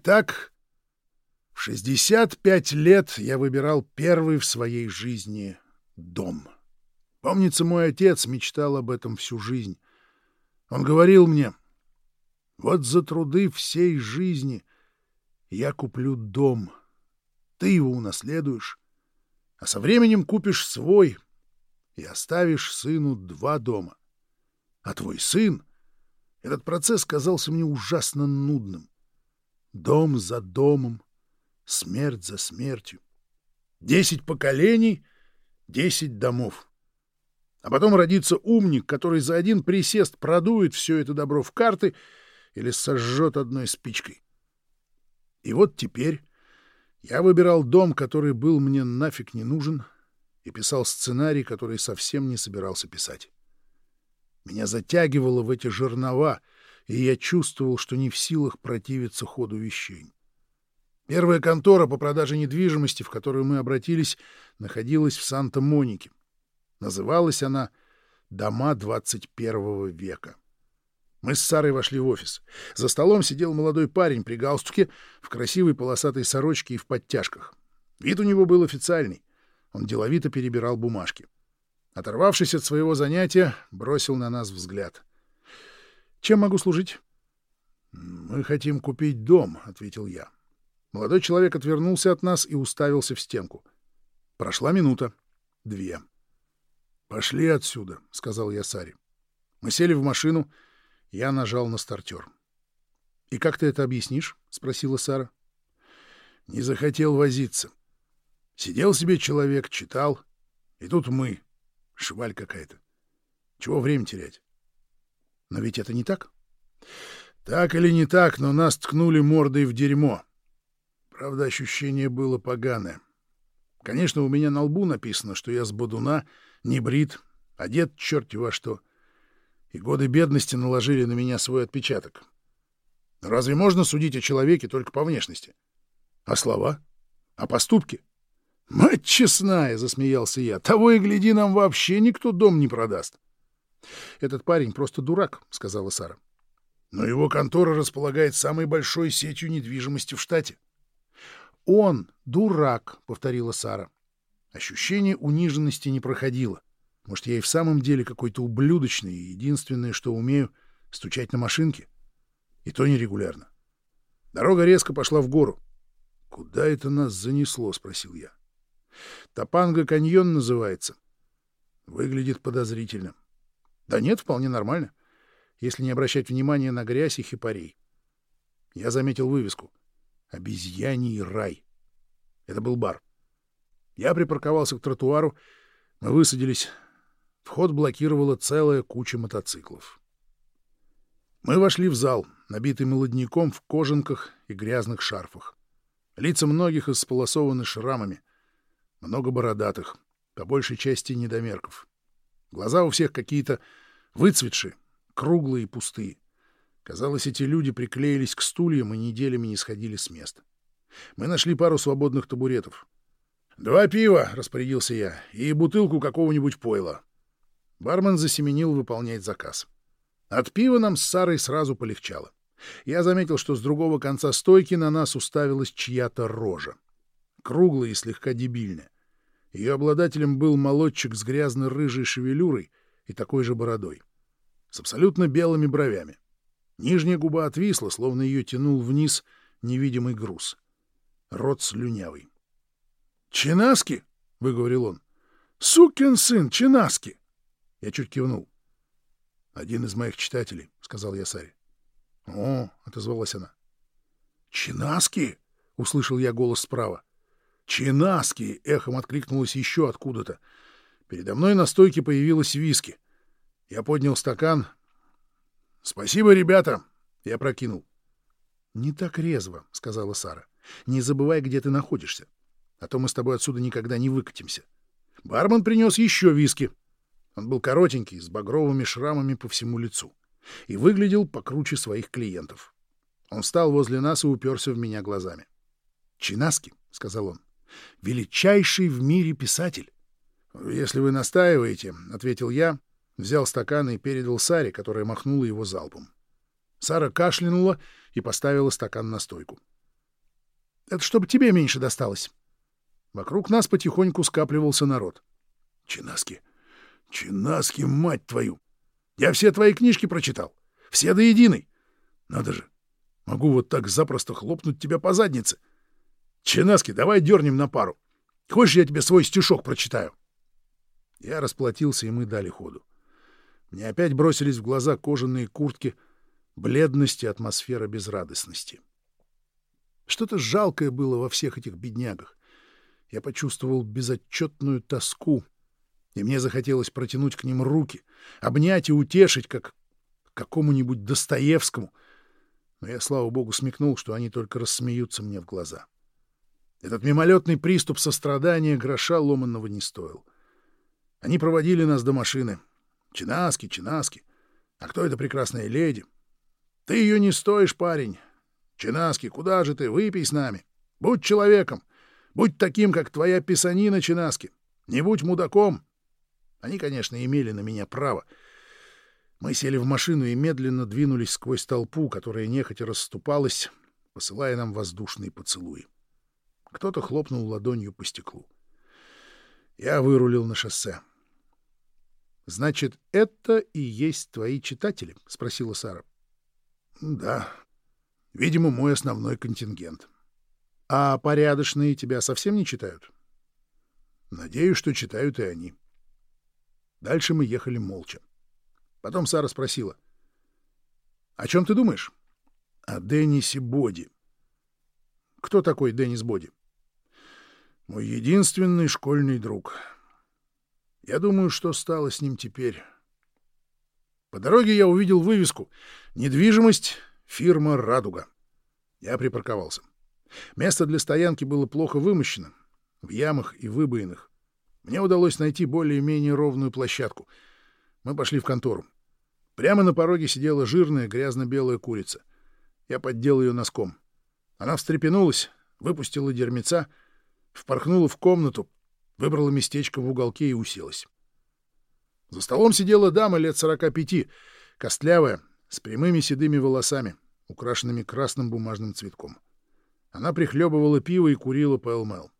Итак, в 65 лет я выбирал первый в своей жизни дом. Помнится, мой отец мечтал об этом всю жизнь. Он говорил мне, вот за труды всей жизни я куплю дом. Ты его унаследуешь, а со временем купишь свой и оставишь сыну два дома. А твой сын... Этот процесс казался мне ужасно нудным. Дом за домом, смерть за смертью. Десять поколений, десять домов. А потом родится умник, который за один присест продует все это добро в карты или сожжет одной спичкой. И вот теперь я выбирал дом, который был мне нафиг не нужен, и писал сценарий, который совсем не собирался писать. Меня затягивало в эти жернова, и я чувствовал, что не в силах противиться ходу вещей. Первая контора по продаже недвижимости, в которую мы обратились, находилась в Санта-Монике. Называлась она «Дома 21 века». Мы с Сарой вошли в офис. За столом сидел молодой парень при галстуке, в красивой полосатой сорочке и в подтяжках. Вид у него был официальный. Он деловито перебирал бумажки. Оторвавшись от своего занятия, бросил на нас взгляд. «Чем могу служить?» «Мы хотим купить дом», — ответил я. Молодой человек отвернулся от нас и уставился в стенку. Прошла минута. Две. «Пошли отсюда», — сказал я Саре. Мы сели в машину — я нажал на стартер. «И как ты это объяснишь?» — спросила Сара. «Не захотел возиться. Сидел себе человек, читал, и тут мы. Шваль какая-то. Чего время терять?» «Но ведь это не так?» «Так или не так, но нас ткнули мордой в дерьмо. Правда, ощущение было поганое. Конечно, у меня на лбу написано, что я с бодуна, не брит, одет черти во что и годы бедности наложили на меня свой отпечаток. разве можно судить о человеке только по внешности? А слова? А поступки? «Мать честная!» — засмеялся я. «Того и гляди, нам вообще никто дом не продаст». «Этот парень просто дурак», — сказала Сара. «Но его контора располагает самой большой сетью недвижимости в штате». «Он дурак», — повторила Сара. Ощущение униженности не проходило. Может, я и в самом деле какой-то ублюдочный, и единственное, что умею — стучать на машинке? И то нерегулярно. Дорога резко пошла в гору. «Куда это нас занесло?» — спросил я. «Топанга каньон называется. Выглядит подозрительно. Да нет, вполне нормально, если не обращать внимания на грязь и хипарей. Я заметил вывеску. «Обезьяний рай». Это был бар. Я припарковался к тротуару, мы высадились Вход блокировала целая куча мотоциклов. Мы вошли в зал, набитый молодняком в кожанках и грязных шарфах. Лица многих исполосованы шрамами, много бородатых, по большей части недомерков. Глаза у всех какие-то выцветшие, круглые и пустые. Казалось, эти люди приклеились к стульям и неделями не сходили с места. Мы нашли пару свободных табуретов. «Два пива», — распорядился я, — «и бутылку какого-нибудь пойла». Бармен засеменил выполнять заказ. От пива нам с Сарой сразу полегчало. Я заметил, что с другого конца стойки на нас уставилась чья-то рожа. Круглая и слегка дебильная. Ее обладателем был молодчик с грязной рыжей шевелюрой и такой же бородой. С абсолютно белыми бровями. Нижняя губа отвисла, словно ее тянул вниз невидимый груз. Рот слюнявый. «Чинаски?» — выговорил он. «Сукин сын, Чинаски!» Я чуть кивнул. «Один из моих читателей», — сказал я Саре. «О», — отозвалась она. «Чинаски!» — услышал я голос справа. «Чинаски!» — эхом откликнулось еще откуда-то. Передо мной на стойке появилась виски. Я поднял стакан. «Спасибо, ребята!» — я прокинул. «Не так резво», — сказала Сара. «Не забывай, где ты находишься, а то мы с тобой отсюда никогда не выкатимся». Бармен принес еще виски. Он был коротенький, с багровыми шрамами по всему лицу. И выглядел покруче своих клиентов. Он встал возле нас и уперся в меня глазами. «Чинаски», — сказал он, — «величайший в мире писатель». «Если вы настаиваете», — ответил я, взял стакан и передал Саре, которая махнула его залпом. Сара кашлянула и поставила стакан на стойку. Это чтобы тебе меньше досталось. Вокруг нас потихоньку скапливался народ. Чинаски, Чинаски, мать твою! Я все твои книжки прочитал. Все до единой. Надо же. Могу вот так запросто хлопнуть тебя по заднице. Чинаски, давай дернем на пару. Хочешь, я тебе свой стишок прочитаю? Я расплатился, и мы дали ходу. Мне опять бросились в глаза кожаные куртки, бледность и атмосфера безрадостности. Что-то жалкое было во всех этих беднягах. Я почувствовал безотчетную тоску, и мне захотелось протянуть к ним руки, обнять и утешить, как какому-нибудь Достоевскому. Но я, слава богу, смекнул, что они только рассмеются мне в глаза. Этот мимолетный приступ сострадания гроша ломанного не стоил. Они проводили нас до машины. Чинаски, Чинаски. А кто эта прекрасная леди? Ты ее не стоишь, парень. Чинаски, куда же ты? Выпей с нами. Будь человеком. Будь таким, как твоя писанина, Чинаски. Не будь мудаком. Они, конечно, имели на меня право. Мы сели в машину и медленно двинулись сквозь толпу, которая нехотя расступалась, посылая нам воздушные поцелуи. Кто-то хлопнул ладонью по стеклу. Я вырулил на шоссе. «Значит, это и есть твои читатели?» — спросила Сара. «Да. Видимо, мой основной контингент». «А порядочные тебя совсем не читают?» «Надеюсь, что читают и они». Дальше мы ехали молча. Потом Сара спросила. «О чем ты думаешь?» «О Деннисе Боди». «Кто такой Деннис Боди?» «Мой единственный школьный друг». Я думаю, что стало с ним теперь. По дороге я увидел вывеску «Недвижимость. Фирма «Радуга». Я припарковался. Место для стоянки было плохо вымощено, в ямах и выбоинах. Мне удалось найти более-менее ровную площадку. Мы пошли в контору. Прямо на пороге сидела жирная грязно-белая курица. Я поддел ее носком. Она встрепенулась, выпустила дермеца, впорхнула в комнату, выбрала местечко в уголке и уселась. За столом сидела дама лет сорока пяти, костлявая, с прямыми седыми волосами, украшенными красным бумажным цветком. Она прихлебывала пиво и курила пэлмэл.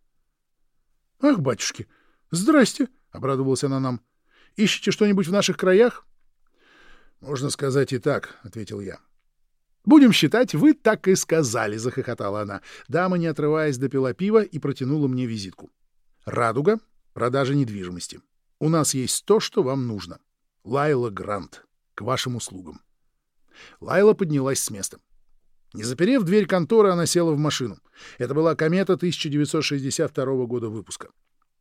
— Ах, батюшки, здрасте! — обрадовалась она нам. — Ищете что-нибудь в наших краях? — Можно сказать и так, — ответил я. — Будем считать, вы так и сказали, — захохотала она. Дама, не отрываясь, допила пиво и протянула мне визитку. Радуга. Продажа недвижимости. У нас есть то, что вам нужно. Лайла Грант. К вашим услугам. Лайла поднялась с места. Не заперев дверь конторы, она села в машину. Это была комета 1962 года выпуска.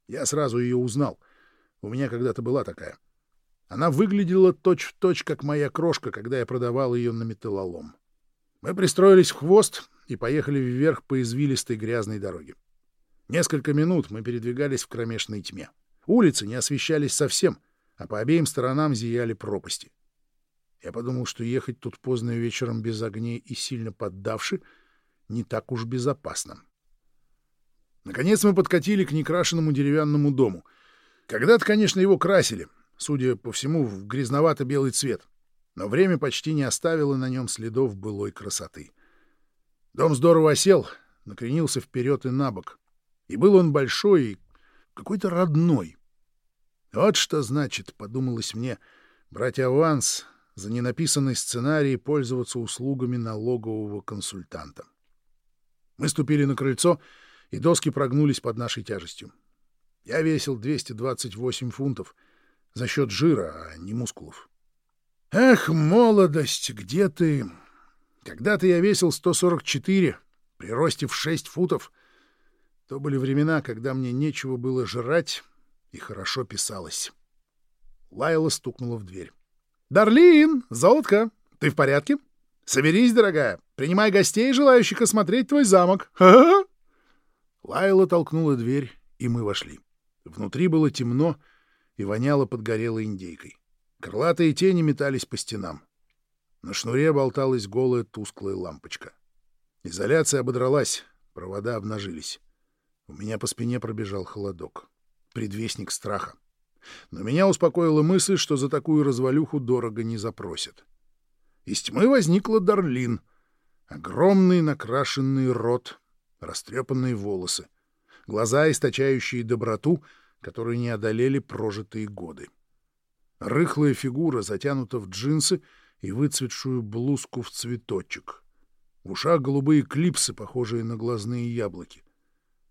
Я сразу ее узнал. У меня когда-то была такая. Она выглядела точь-в-точь, точь, как моя крошка, когда я продавал ее на металлолом. Мы пристроились в хвост и поехали вверх по извилистой грязной дороге. Несколько минут мы передвигались в кромешной тьме. Улицы не освещались совсем, а по обеим сторонам зияли пропасти. Я подумал, что ехать тут поздно вечером без огней и сильно поддавши не так уж безопасно. Наконец мы подкатили к некрашенному деревянному дому. Когда-то, конечно, его красили, судя по всему, в грязновато-белый цвет, но время почти не оставило на нем следов былой красоты. Дом здорово осел, накренился вперед и на бок. И был он большой и какой-то родной. Вот что значит, — подумалось мне, — брать аванс за ненаписанный сценарий и пользоваться услугами налогового консультанта. Мы ступили на крыльцо, и доски прогнулись под нашей тяжестью. Я весил 228 фунтов за счет жира, а не мускулов. Эх, молодость, где ты? Когда-то я весил 144, при росте в 6 футов — то были времена, когда мне нечего было жрать и хорошо писалось. Лайла стукнула в дверь. «Дарлин, золотка, ты в порядке? Соберись, дорогая, принимай гостей, желающих осмотреть твой замок. Ха-ха!» Лайла толкнула дверь, и мы вошли. Внутри было темно и воняло подгорелой индейкой. Крылатые тени метались по стенам. На шнуре болталась голая тусклая лампочка. Изоляция ободралась, провода обнажились. У меня по спине пробежал холодок. Предвестник страха. Но меня успокоила мысль, что за такую развалюху дорого не запросят. Из тьмы возникла Дарлин. Огромный накрашенный рот, растрепанные волосы, глаза, источающие доброту, которую не одолели прожитые годы. Рыхлая фигура затянута в джинсы и выцветшую блузку в цветочек. В ушах голубые клипсы, похожие на глазные яблоки.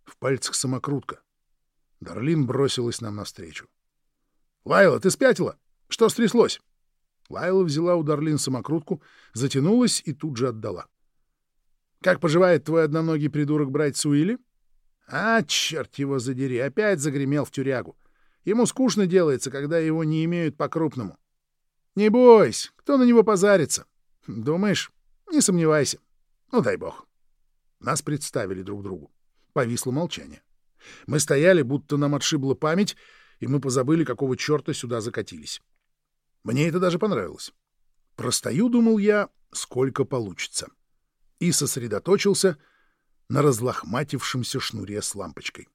В пальцах самокрутка. Дарлин бросилась нам навстречу. — Лайла, ты спятила? Что стряслось? Лайла взяла у Дарлин самокрутку, затянулась и тут же отдала. — Как поживает твой одноногий придурок брать Суили? — А, черт его задери, опять загремел в тюрягу. Ему скучно делается, когда его не имеют по-крупному. — Не бойся, кто на него позарится? — Думаешь? Не сомневайся. Ну, дай бог. Нас представили друг другу. Повисло молчание. Мы стояли, будто нам отшибла память, и мы позабыли, какого черта сюда закатились. Мне это даже понравилось. Простою, думал я, сколько получится. И сосредоточился на разлохматившемся шнуре с лампочкой.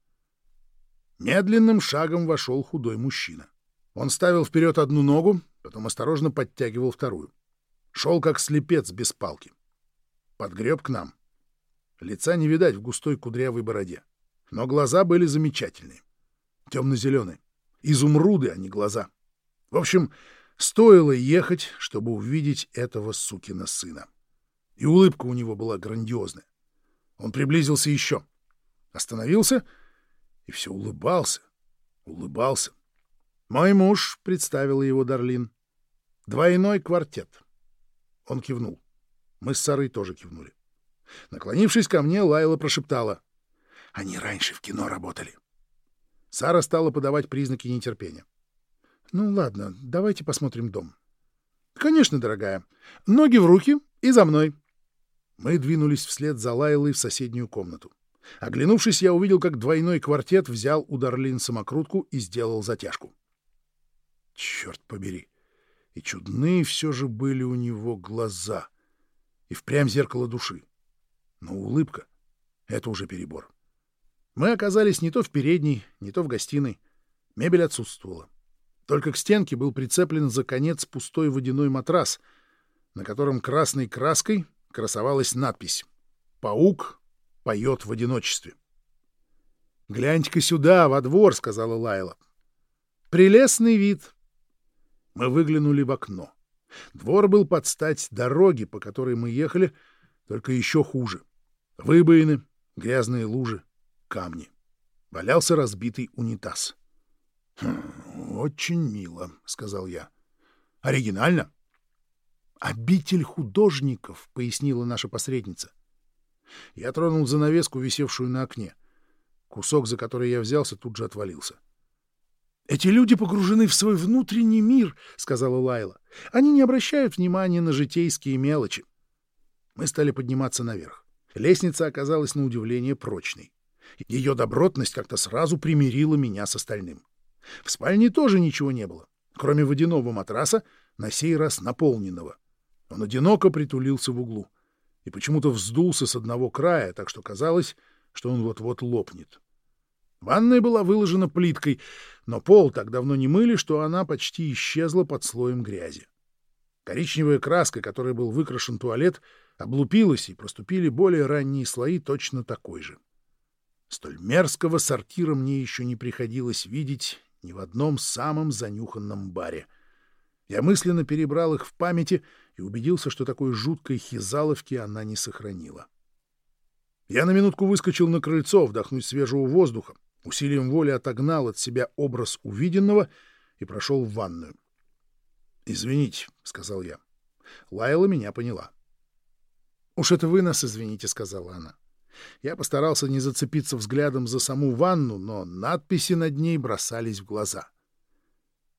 Медленным шагом вошел худой мужчина. Он ставил вперед одну ногу, потом осторожно подтягивал вторую. Шел как слепец без палки. Подгреб к нам. Лица не видать в густой кудрявой бороде. Но глаза были замечательные. Темно-зеленые. Изумруды, а не глаза. В общем, стоило ехать, чтобы увидеть этого сукина сына. И улыбка у него была грандиозная. Он приблизился еще. Остановился и все улыбался, улыбался. «Мой муж», — представила его Дарлин, — «двойной квартет». Он кивнул. Мы с Сарой тоже кивнули. Наклонившись ко мне, Лайла прошептала. «Они раньше в кино работали». Сара стала подавать признаки нетерпения. «Ну ладно, давайте посмотрим дом». «Конечно, дорогая. Ноги в руки и за мной». Мы двинулись вслед за Лайлой в соседнюю комнату. Оглянувшись, я увидел, как двойной квартет взял у Дарлин самокрутку и сделал затяжку. Черт побери! И чудные все же были у него глаза. И впрямь зеркало души. Но улыбка — это уже перебор. Мы оказались не то в передней, не то в гостиной. Мебель отсутствовала. Только к стенке был прицеплен за конец пустой водяной матрас, на котором красной краской красовалась надпись «Паук поет в одиночестве». «Гляньте-ка сюда, во двор», — сказала Лайла. «Прелестный вид». Мы выглянули в окно. Двор был под стать дороге, по которой мы ехали, только еще хуже. Выбоины, грязные лужи, камни. Валялся разбитый унитаз. «Хм, «Очень мило», — сказал я. «Оригинально?» «Обитель художников», — пояснила наша посредница. Я тронул занавеску, висевшую на окне. Кусок, за который я взялся, тут же отвалился. «Эти люди погружены в свой внутренний мир», — сказала Лайла. «Они не обращают внимания на житейские мелочи». Мы стали подниматься наверх. Лестница оказалась на удивление прочной. Ее добротность как-то сразу примирила меня с остальным. В спальне тоже ничего не было, кроме водяного матраса, на сей раз наполненного. Он одиноко притулился в углу и почему-то вздулся с одного края, так что казалось, что он вот-вот лопнет. Ванная была выложена плиткой, но пол так давно не мыли, что она почти исчезла под слоем грязи. Коричневая краска, которой был выкрашен туалет, облупилась, и проступили более ранние слои точно такой же. Столь мерзкого сортира мне еще не приходилось видеть ни в одном самом занюханном баре. Я мысленно перебрал их в памяти и убедился, что такой жуткой хизаловки она не сохранила. Я на минутку выскочил на крыльцо вдохнуть свежего воздуха, усилием воли отогнал от себя образ увиденного и прошел в ванную. «Извините», — сказал я. Лайла меня поняла. «Уж это вы нас извините», — сказала она. Я постарался не зацепиться взглядом за саму ванну, но надписи над ней бросались в глаза.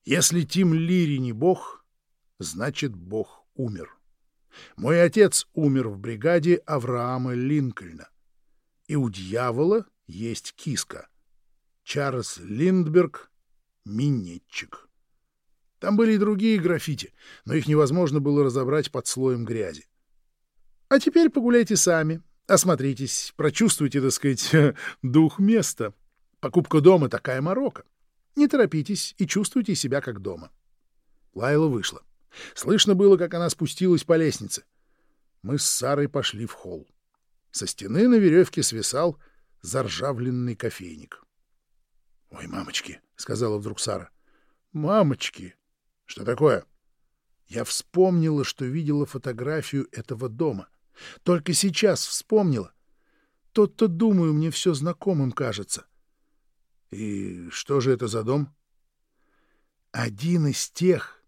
«Если Тим Лири не бог, значит, бог умер. Мой отец умер в бригаде Авраама Линкольна. И у дьявола есть киска. Чарльз Линдберг — минетчик». Там были и другие граффити, но их невозможно было разобрать под слоем грязи. А теперь погуляйте сами, осмотритесь, прочувствуйте, так сказать, дух места. Покупка дома — такая морока. Не торопитесь и чувствуйте себя как дома. Лайла вышла. Слышно было, как она спустилась по лестнице. Мы с Сарой пошли в холл. Со стены на веревке свисал заржавленный кофейник. — Ой, мамочки, — сказала вдруг Сара. — Мамочки! — Что такое? Я вспомнила, что видела фотографию этого дома. Только сейчас вспомнила. Тот-то, думаю, мне все знакомым кажется. — И что же это за дом? — Один из тех,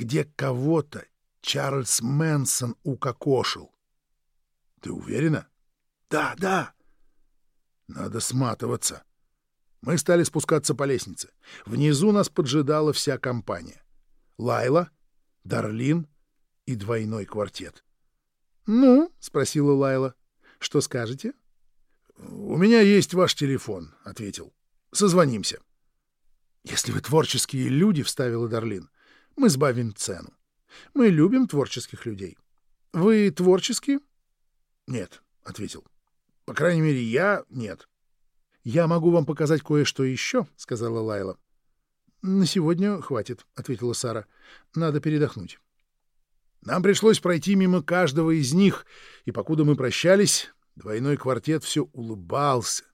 где кого-то Чарльз Мэнсон укокошил. — Ты уверена? — Да, да. — Надо сматываться. Мы стали спускаться по лестнице. Внизу нас поджидала вся компания. Лайла, Дарлин и двойной квартет. — Ну, — спросила Лайла, — что скажете? — У меня есть ваш телефон, — ответил. — Созвонимся. — Если вы творческие люди, — вставила Дарлин, — мы сбавим цену. Мы любим творческих людей. Вы творческие? — Нет, — ответил. — По крайней мере, я — нет. — Я могу вам показать кое-что еще, — сказала Лайла. — На сегодня хватит, — ответила Сара. — Надо передохнуть. Нам пришлось пройти мимо каждого из них, и покуда мы прощались, двойной квартет все улыбался,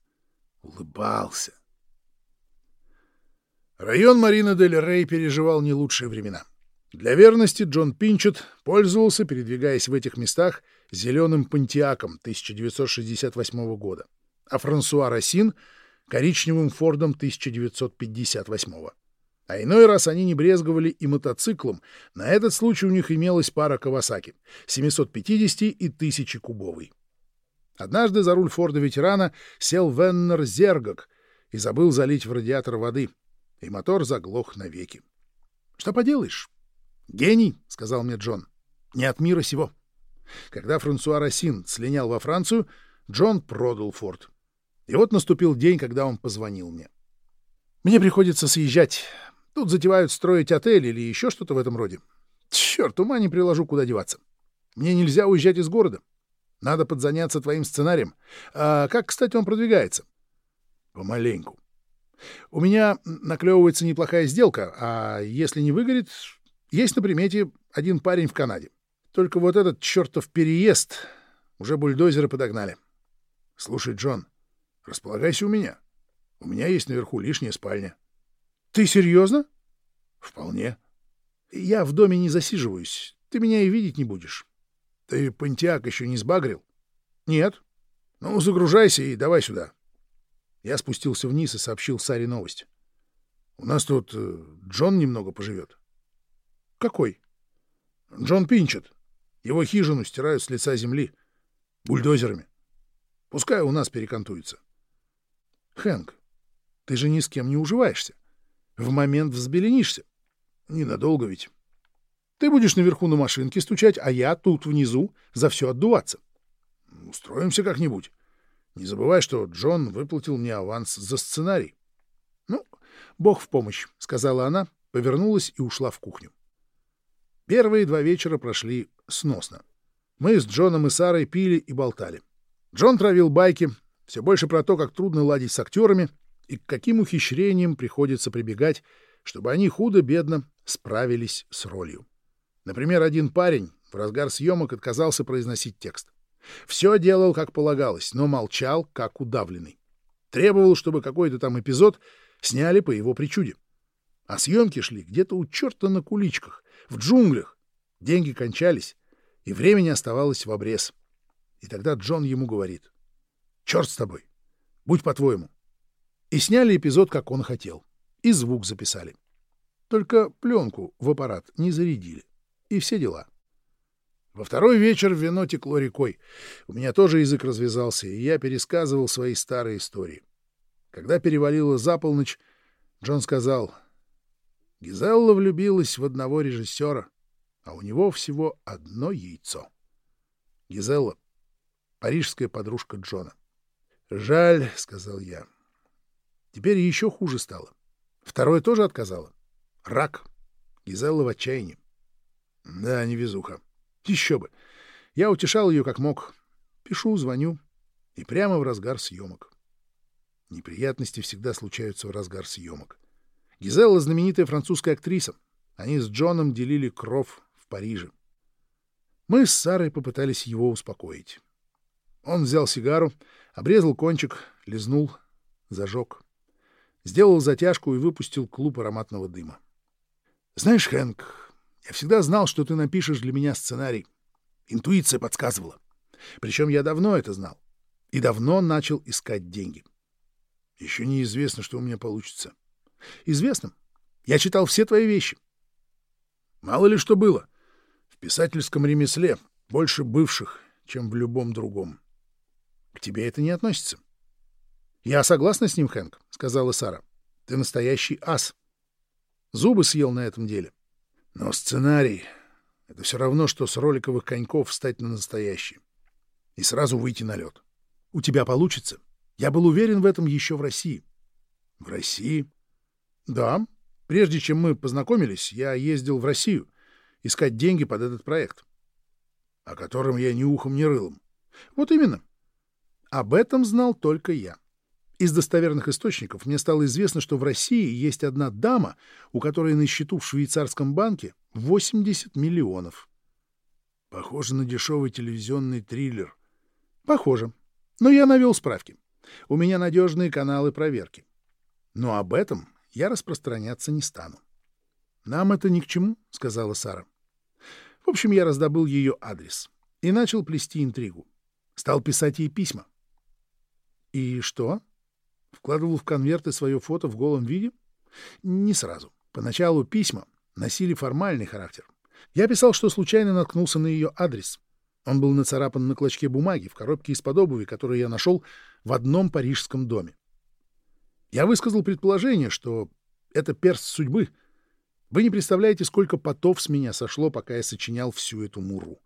улыбался. Район Марина дель Рей переживал не лучшие времена. Для верности Джон Пинчет пользовался, передвигаясь в этих местах, зеленым понтиаком 1968 года, а Франсуа Рассин — коричневым Фордом 1958 года. А иной раз они не брезговали и мотоциклом. На этот случай у них имелась пара Кавасаки — 750 и 1000 кубовый. Однажды за руль Форда-ветерана сел Веннер Зергок и забыл залить в радиатор воды, и мотор заглох навеки. Что поделаешь? Гений, — сказал мне Джон, — не от мира сего. Когда Франсуа Рассин слинял во Францию, Джон продал Форд. И вот наступил день, когда он позвонил мне. Мне приходится съезжать. Тут затевают строить отель или еще что-то в этом роде. Черт, ума не приложу, куда деваться. Мне нельзя уезжать из города. Надо подзаняться твоим сценарием. А как, кстати, он продвигается? Помаленьку. У меня наклевывается неплохая сделка, а если не выгорит, есть на примете один парень в Канаде. Только вот этот чертов переезд уже бульдозеры подогнали. Слушай, Джон, располагайся у меня. У меня есть наверху лишняя спальня. Ты серьезно? Вполне. Я в доме не засиживаюсь. Ты меня и видеть не будешь. Ты понтиак еще не сбагрил? Нет. Ну, загружайся и давай сюда. Я спустился вниз и сообщил Саре новость. У нас тут э, Джон немного поживет. Какой? Джон Пинчет. Его хижину стирают с лица земли. Бульдозерами. Пускай у нас перекантуется. Хэнк, ты же ни с кем не уживаешься. — в момент взбеленишься. Ненадолго ведь. Ты будешь наверху на машинке стучать, а я тут внизу за все отдуваться. Устроимся как-нибудь. Не забывай, что Джон выплатил мне аванс за сценарий. Ну, бог в помощь, — сказала она, повернулась и ушла в кухню. Первые два вечера прошли сносно. Мы с Джоном и Сарой пили и болтали. Джон травил байки, все больше про то, как трудно ладить с актерами — и к каким ухищрениям приходится прибегать, чтобы они худо-бедно справились с ролью. Например, один парень в разгар съемок отказался произносить текст. Все делал, как полагалось, но молчал, как удавленный. Требовал, чтобы какой-то там эпизод сняли по его причуде. А съемки шли где-то у черта на куличках, в джунглях. Деньги кончались, и времени оставалось в обрез. И тогда Джон ему говорит, «Черт с тобой, будь по-твоему, и сняли эпизод, как он хотел. И звук записали. Только пленку в аппарат не зарядили. И все дела. Во второй вечер вино текло рекой. У меня тоже язык развязался, и я пересказывал свои старые истории. Когда перевалило за полночь, Джон сказал, «Гизелла влюбилась в одного режиссера, а у него всего одно яйцо». Гизелла — парижская подружка Джона. «Жаль», — сказал я, — Теперь еще хуже стало. Второе тоже отказало. Рак. Гизелла в отчаянии. Да, невезуха. Еще бы. Я утешал ее как мог. Пишу, звоню. И прямо в разгар съемок. Неприятности всегда случаются в разгар съемок. Гизелла — знаменитая французская актриса. Они с Джоном делили кров в Париже. Мы с Сарой попытались его успокоить. Он взял сигару, обрезал кончик, лизнул, зажег. Сделал затяжку и выпустил клуб ароматного дыма. «Знаешь, Хэнк, я всегда знал, что ты напишешь для меня сценарий. Интуиция подсказывала. Причем я давно это знал. И давно начал искать деньги. Еще неизвестно, что у меня получится. Известно. Я читал все твои вещи. Мало ли что было. В писательском ремесле больше бывших, чем в любом другом. К тебе это не относится. Я согласна с ним, Хэнк, — сказала Сара. Ты настоящий ас. Зубы съел на этом деле. Но сценарий — это все равно, что с роликовых коньков встать на настоящий. И сразу выйти на лед. У тебя получится. Я был уверен в этом еще в России. В России? Да. Прежде чем мы познакомились, я ездил в Россию искать деньги под этот проект. О котором я ни ухом, ни рылом. Вот именно. Об этом знал только я. Из достоверных источников мне стало известно, что в России есть одна дама, у которой на счету в швейцарском банке 80 миллионов. Похоже на дешевый телевизионный триллер. Похоже. Но я навел справки. У меня надежные каналы проверки. Но об этом я распространяться не стану. «Нам это ни к чему», — сказала Сара. В общем, я раздобыл ее адрес и начал плести интригу. Стал писать ей письма. «И что?» Вкладывал в конверты свое фото в голом виде? Не сразу. Поначалу письма носили формальный характер. Я писал, что случайно наткнулся на ее адрес. Он был нацарапан на клочке бумаги в коробке из-под обуви, которую я нашел в одном парижском доме. Я высказал предположение, что это перст судьбы. Вы не представляете, сколько потов с меня сошло, пока я сочинял всю эту муру.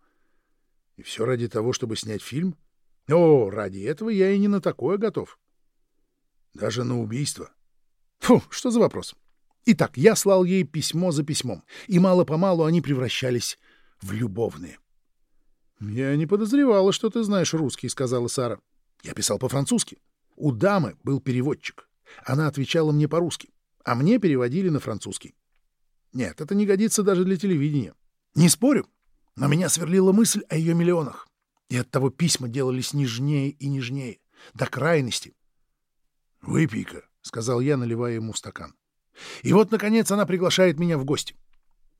И все ради того, чтобы снять фильм? О, ради этого я и не на такое готов. Даже на убийство. Фу, что за вопрос? Итак, я слал ей письмо за письмом, и мало-помалу они превращались в любовные. «Я не подозревала, что ты знаешь русский», — сказала Сара. «Я писал по-французски. У дамы был переводчик. Она отвечала мне по-русски, а мне переводили на французский. Нет, это не годится даже для телевидения. Не спорю, но меня сверлила мысль о ее миллионах. И оттого письма делались нежнее и нежнее, до крайности. «Выпей-ка», — сказал я, наливая ему стакан. И вот, наконец, она приглашает меня в гости.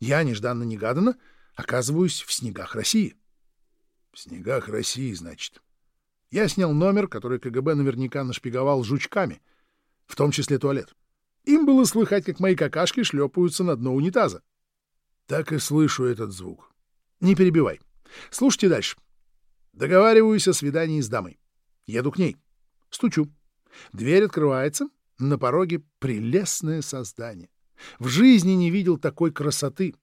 Я, нежданно-негаданно, оказываюсь в снегах России. В снегах России, значит. Я снял номер, который КГБ наверняка нашпиговал жучками, в том числе туалет. Им было слыхать, как мои какашки шлепаются на дно унитаза. Так и слышу этот звук. Не перебивай. Слушайте дальше. Договариваюсь о свидании с дамой. Еду к ней. Стучу. Дверь открывается, на пороге прелестное создание. В жизни не видел такой красоты.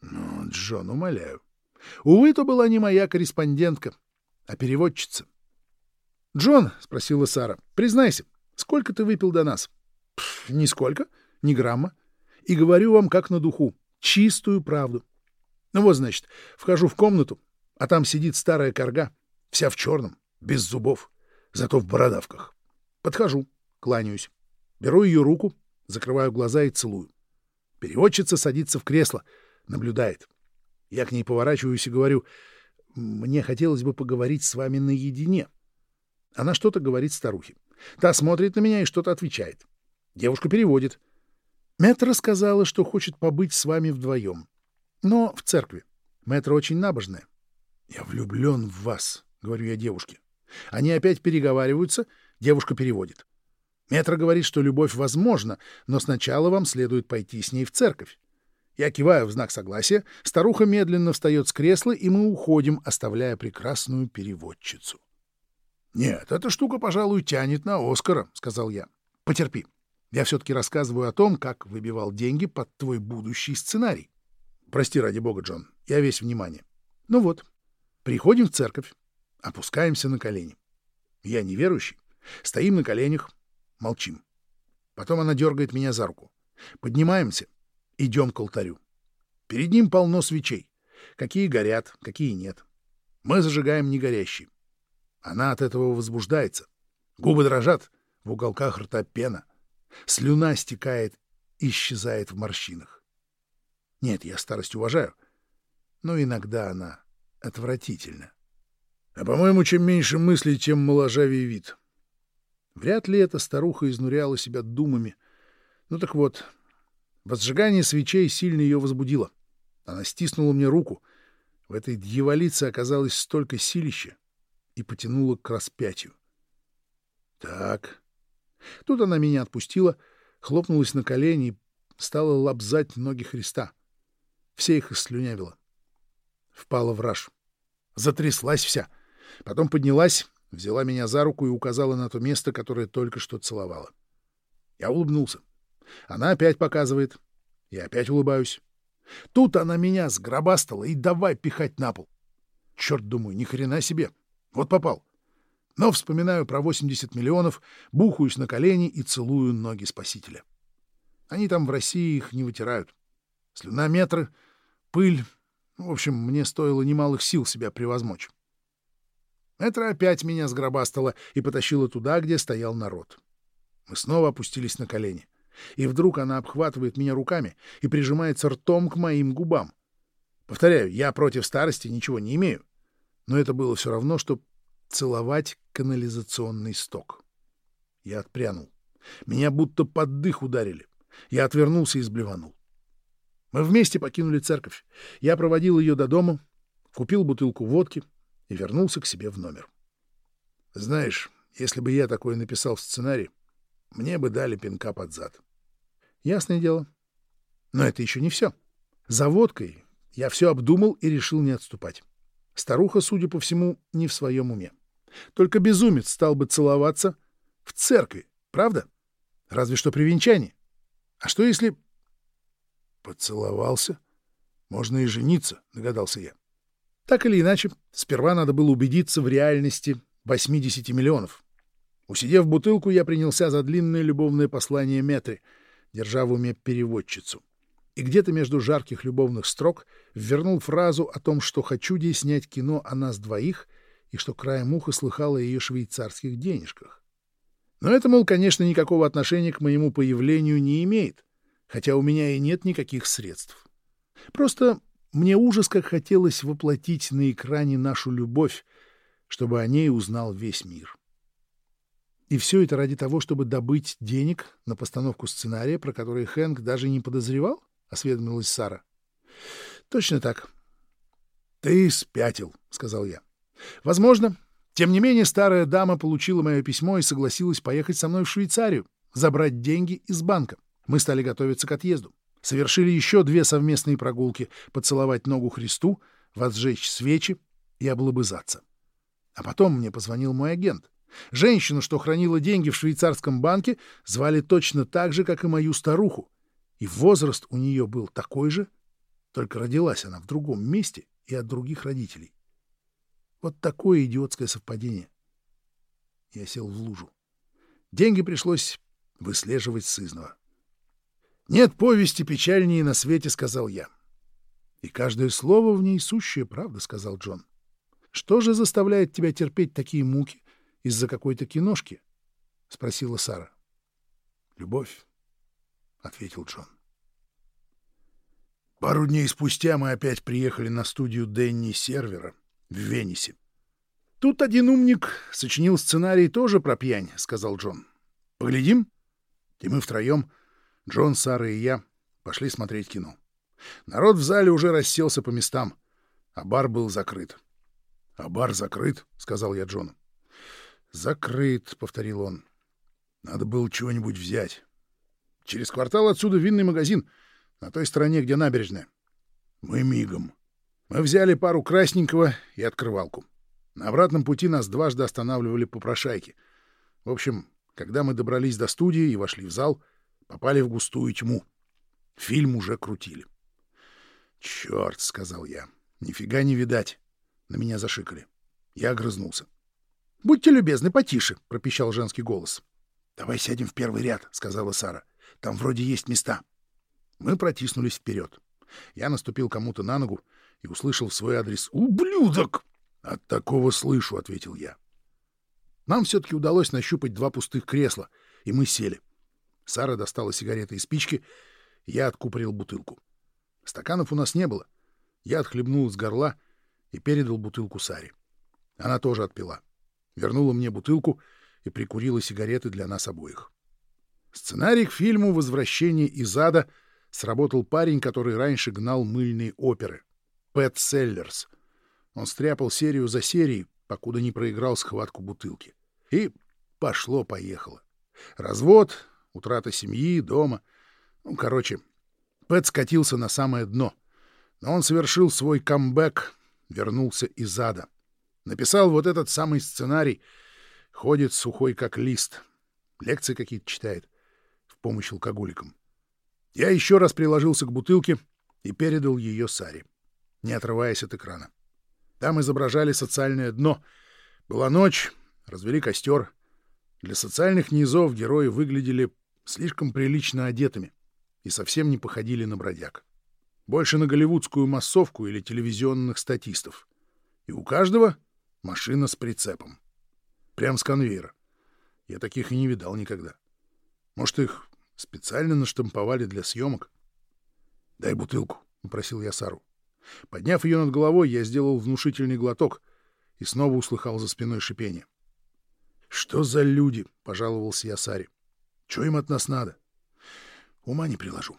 Ну, Джон, умоляю. Увы, то была не моя корреспондентка, а переводчица. — Джон, — спросила Сара, — признайся, сколько ты выпил до нас? — Нисколько, ни грамма. И говорю вам как на духу, чистую правду. Ну вот, значит, вхожу в комнату, а там сидит старая корга, вся в черном, без зубов, зато в бородавках. Подхожу, кланяюсь. Беру ее руку, закрываю глаза и целую. Переводчица садится в кресло, наблюдает. Я к ней поворачиваюсь и говорю, «Мне хотелось бы поговорить с вами наедине». Она что-то говорит старухе. Та смотрит на меня и что-то отвечает. Девушка переводит. Мэтра сказала, что хочет побыть с вами вдвоем. Но в церкви. Мэтра очень набожная. «Я влюблен в вас», — говорю я девушке. Они опять переговариваются, Девушка переводит. Метро говорит, что любовь возможна, но сначала вам следует пойти с ней в церковь. Я киваю в знак согласия, старуха медленно встает с кресла, и мы уходим, оставляя прекрасную переводчицу. «Нет, эта штука, пожалуй, тянет на Оскара», — сказал я. «Потерпи. Я все-таки рассказываю о том, как выбивал деньги под твой будущий сценарий. Прости, ради бога, Джон, я весь внимание. Ну вот, приходим в церковь, опускаемся на колени. Я неверующий, Стоим на коленях, молчим. Потом она дергает меня за руку. Поднимаемся, идем к алтарю. Перед ним полно свечей. Какие горят, какие нет. Мы зажигаем негорящие. Она от этого возбуждается. Губы дрожат, в уголках рта пена. Слюна стекает и исчезает в морщинах. Нет, я старость уважаю, но иногда она отвратительна. А, по-моему, чем меньше мыслей, тем моложавее вид. Вряд ли эта старуха изнуряла себя думами. Ну так вот, возжигание свечей сильно ее возбудило. Она стиснула мне руку. В этой дьяволице оказалось столько силища и потянула к распятию. Так. Тут она меня отпустила, хлопнулась на колени и стала лобзать ноги Христа. Все их исслюнявила. Впала в раж. Затряслась вся. Потом поднялась, взяла меня за руку и указала на то место, которое только что целовала. Я улыбнулся. Она опять показывает. Я опять улыбаюсь. Тут она меня сгробастала и давай пихать на пол. Черт, думаю, ни хрена себе. Вот попал. Но вспоминаю про 80 миллионов, бухаюсь на колени и целую ноги спасителя. Они там в России их не вытирают. Слюна метры, пыль. В общем, мне стоило немалых сил себя превозмочь. Этра опять меня сгробастала и потащила туда, где стоял народ. Мы снова опустились на колени. И вдруг она обхватывает меня руками и прижимается ртом к моим губам. Повторяю, я против старости ничего не имею. Но это было все равно, что целовать канализационный сток. Я отпрянул. Меня будто под дых ударили. Я отвернулся и сблеванул. Мы вместе покинули церковь. Я проводил ее до дома, купил бутылку водки и вернулся к себе в номер. Знаешь, если бы я такое написал в сценарий, мне бы дали пинка под зад. Ясное дело. Но это еще не все. За водкой я все обдумал и решил не отступать. Старуха, судя по всему, не в своем уме. Только безумец стал бы целоваться в церкви, правда? Разве что при венчании. А что если... Поцеловался? Можно и жениться, догадался я. Так или иначе, сперва надо было убедиться в реальности 80 миллионов. Усидев бутылку, я принялся за длинное любовное послание Метри, держа в уме переводчицу. И где-то между жарких любовных строк ввернул фразу о том, что хочу ей снять кино о нас двоих и что краем уха слыхала о ее швейцарских денежках. Но это, мол, конечно, никакого отношения к моему появлению не имеет, хотя у меня и нет никаких средств. Просто мне ужас как хотелось воплотить на экране нашу любовь, чтобы о ней узнал весь мир. И все это ради того, чтобы добыть денег на постановку сценария, про который Хэнк даже не подозревал? — осведомилась Сара. — Точно так. — Ты спятил, — сказал я. — Возможно. Тем не менее, старая дама получила мое письмо и согласилась поехать со мной в Швейцарию, забрать деньги из банка. Мы стали готовиться к отъезду. Совершили еще две совместные прогулки — поцеловать ногу Христу, возжечь свечи и облобызаться. А потом мне позвонил мой агент. Женщину, что хранила деньги в швейцарском банке, звали точно так же, как и мою старуху. И возраст у нее был такой же, только родилась она в другом месте и от других родителей. Вот такое идиотское совпадение. Я сел в лужу. Деньги пришлось выслеживать сызного. «Нет повести печальнее на свете», — сказал я. «И каждое слово в ней сущее правда», — сказал Джон. «Что же заставляет тебя терпеть такие муки из-за какой-то киношки?» — спросила Сара. «Любовь», — ответил Джон. Пару дней спустя мы опять приехали на студию Дэнни Сервера в Венесе. «Тут один умник сочинил сценарий тоже про пьянь», — сказал Джон. «Поглядим?» И мы втроем Джон, Сара и я пошли смотреть кино. Народ в зале уже расселся по местам, а бар был закрыт. — А бар закрыт, — сказал я Джону. — Закрыт, — повторил он. — Надо было чего-нибудь взять. Через квартал отсюда винный магазин, на той стороне, где набережная. Мы мигом. Мы взяли пару красненького и открывалку. На обратном пути нас дважды останавливали попрошайки. В общем, когда мы добрались до студии и вошли в зал, попали в густую тьму. Фильм уже крутили. «Черт!» — сказал я. «Нифига не видать!» На меня зашикали. Я огрызнулся. «Будьте любезны, потише!» — пропищал женский голос. «Давай сядем в первый ряд», — сказала Сара. «Там вроде есть места». Мы протиснулись вперед. Я наступил кому-то на ногу и услышал в свой адрес «Ублюдок!» «От такого слышу», — ответил я. Нам все-таки удалось нащупать два пустых кресла, и мы сели. Сара достала сигареты и спички, я откупорил бутылку. Стаканов у нас не было. Я отхлебнул из горла и передал бутылку Саре. Она тоже отпила. Вернула мне бутылку и прикурила сигареты для нас обоих. Сценарий к фильму «Возвращение из ада» сработал парень, который раньше гнал мыльные оперы. Пэт Селлерс. Он стряпал серию за серией, покуда не проиграл схватку бутылки. И пошло-поехало. Развод, утрата семьи, дома. Ну, короче, Пэт скатился на самое дно. Но он совершил свой камбэк, вернулся из ада. Написал вот этот самый сценарий. Ходит сухой, как лист. Лекции какие-то читает в помощь алкоголикам. Я еще раз приложился к бутылке и передал ее Саре, не отрываясь от экрана. Там изображали социальное дно. Была ночь, развели костер. Для социальных низов герои выглядели слишком прилично одетыми и совсем не походили на бродяг. Больше на голливудскую массовку или телевизионных статистов. И у каждого машина с прицепом. Прям с конвейера. Я таких и не видал никогда. Может, их специально наштамповали для съемок? — Дай бутылку, — попросил я Сару. Подняв ее над головой, я сделал внушительный глоток и снова услыхал за спиной шипение. — Что за люди? — пожаловался я Саре. — Что им от нас надо? Ума не приложу.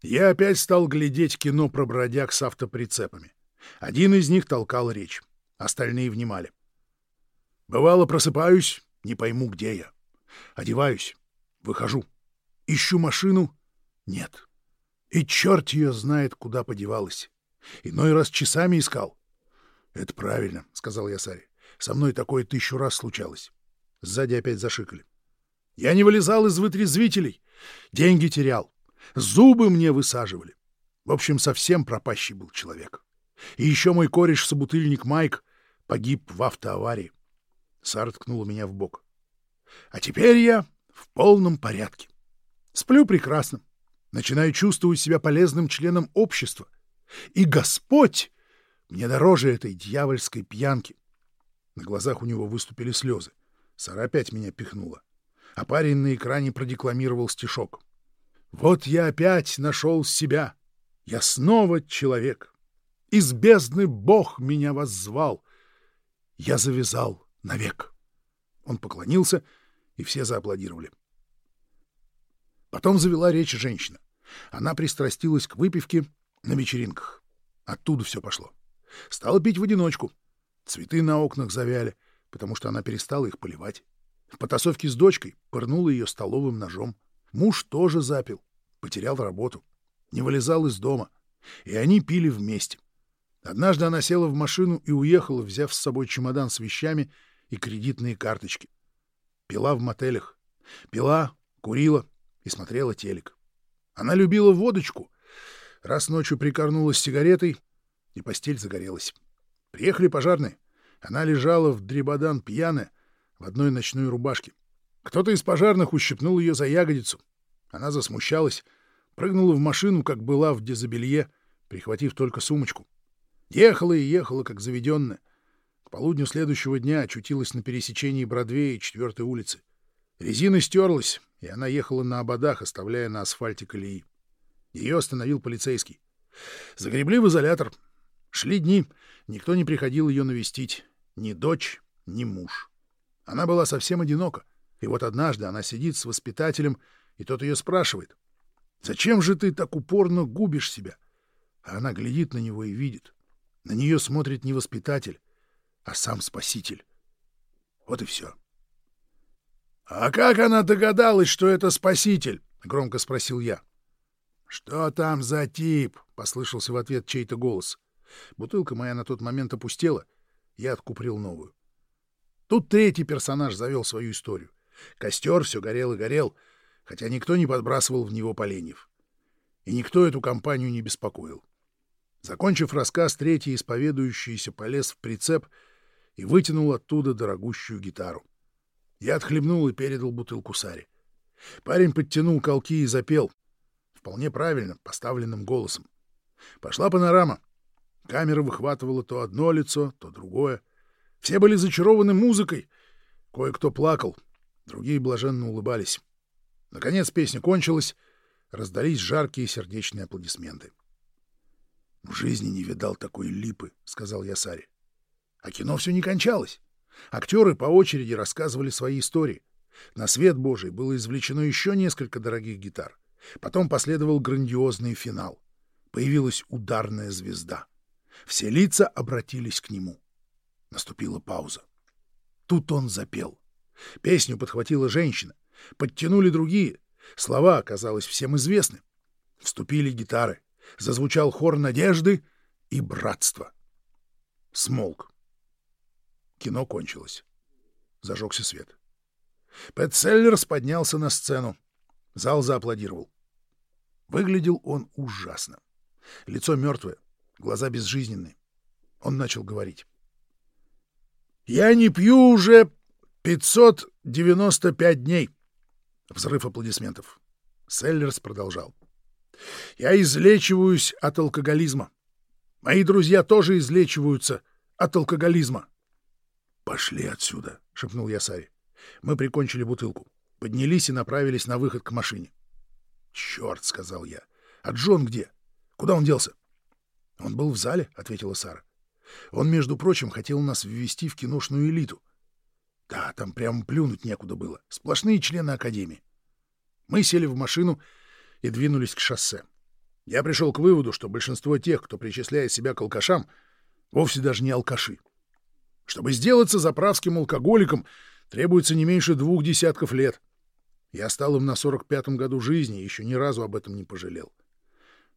Я опять стал глядеть кино про бродяг с автоприцепами. Один из них толкал речь, остальные внимали. Бывало, просыпаюсь, не пойму, где я. Одеваюсь, выхожу. Ищу машину — нет. И черт ее знает, куда подевалась. Иной раз часами искал. — Это правильно, — сказал я Саре. — Со мной такое тысячу раз случалось. Сзади опять зашикали. Я не вылезал из вытрезвителей. Деньги терял. Зубы мне высаживали. В общем, совсем пропащий был человек. И еще мой кореш-собутыльник Майк погиб в автоаварии. Сара ткнула меня в бок. А теперь я в полном порядке. Сплю прекрасно. Начинаю чувствовать себя полезным членом общества. И Господь мне дороже этой дьявольской пьянки. На глазах у него выступили слезы. Сара опять меня пихнула. А парень на экране продекламировал стишок. «Вот я опять нашел себя. Я снова человек. Из бездны Бог меня воззвал. Я завязал навек». Он поклонился, и все зааплодировали. Потом завела речь женщина. Она пристрастилась к выпивке на вечеринках. Оттуда все пошло. Стала пить в одиночку. Цветы на окнах завяли, потому что она перестала их поливать. В потасовке с дочкой пырнула ее столовым ножом. Муж тоже запил, потерял работу, не вылезал из дома. И они пили вместе. Однажды она села в машину и уехала, взяв с собой чемодан с вещами и кредитные карточки. Пила в мотелях. Пила, курила, и смотрела телек. Она любила водочку. Раз ночью прикорнулась сигаретой, и постель загорелась. Приехали пожарные. Она лежала в дребодан пьяная, в одной ночной рубашке. Кто-то из пожарных ущипнул ее за ягодицу. Она засмущалась, прыгнула в машину, как была в дезобелье, прихватив только сумочку. Ехала и ехала, как заведенная. К полудню следующего дня очутилась на пересечении Бродвея и 4 улицы. Резина стерлась, и она ехала на ободах, оставляя на асфальте колеи. Ее остановил полицейский. Загребли в изолятор. Шли дни, никто не приходил ее навестить. Ни дочь, ни муж. Она была совсем одинока. И вот однажды она сидит с воспитателем, и тот ее спрашивает. «Зачем же ты так упорно губишь себя?» А она глядит на него и видит. На нее смотрит не воспитатель, а сам спаситель. Вот и все. «А как она догадалась, что это спаситель?» — громко спросил я. «Что там за тип?» — послышался в ответ чей-то голос. Бутылка моя на тот момент опустела, я откуприл новую. Тут третий персонаж завел свою историю. Костер все горел и горел, хотя никто не подбрасывал в него поленьев. И никто эту компанию не беспокоил. Закончив рассказ, третий исповедующийся полез в прицеп и вытянул оттуда дорогущую гитару. Я отхлебнул и передал бутылку Саре. Парень подтянул колки и запел. Вполне правильно, поставленным голосом. Пошла панорама. Камера выхватывала то одно лицо, то другое. Все были зачарованы музыкой. Кое-кто плакал, другие блаженно улыбались. Наконец песня кончилась, раздались жаркие сердечные аплодисменты. — В жизни не видал такой липы, — сказал я Саре. А кино все не кончалось. Актеры по очереди рассказывали свои истории. На свет Божий было извлечено еще несколько дорогих гитар. Потом последовал грандиозный финал. Появилась ударная звезда. Все лица обратились к нему. Наступила пауза. Тут он запел. Песню подхватила женщина. Подтянули другие. Слова оказалось всем известны. Вступили гитары. Зазвучал хор надежды и братства. Смолк. Кино кончилось. Зажегся свет. Пэт Селлерс поднялся на сцену. Зал зааплодировал. Выглядел он ужасно. Лицо мертвое, глаза безжизненные. Он начал говорить. «Я не пью уже 595 дней!» Взрыв аплодисментов. Селлерс продолжал. «Я излечиваюсь от алкоголизма. Мои друзья тоже излечиваются от алкоголизма». «Пошли отсюда», — шепнул я Саре. Мы прикончили бутылку, поднялись и направились на выход к машине. «Черт!» — сказал я. «А Джон где? Куда он делся?» «Он был в зале», — ответила Сара. «Он, между прочим, хотел нас ввести в киношную элиту». «Да, там прямо плюнуть некуда было. Сплошные члены Академии». Мы сели в машину и двинулись к шоссе. Я пришел к выводу, что большинство тех, кто причисляет себя к алкашам, вовсе даже не алкаши. Чтобы сделаться заправским алкоголиком, требуется не меньше двух десятков лет. Я стал им на сорок пятом году жизни и еще ни разу об этом не пожалел.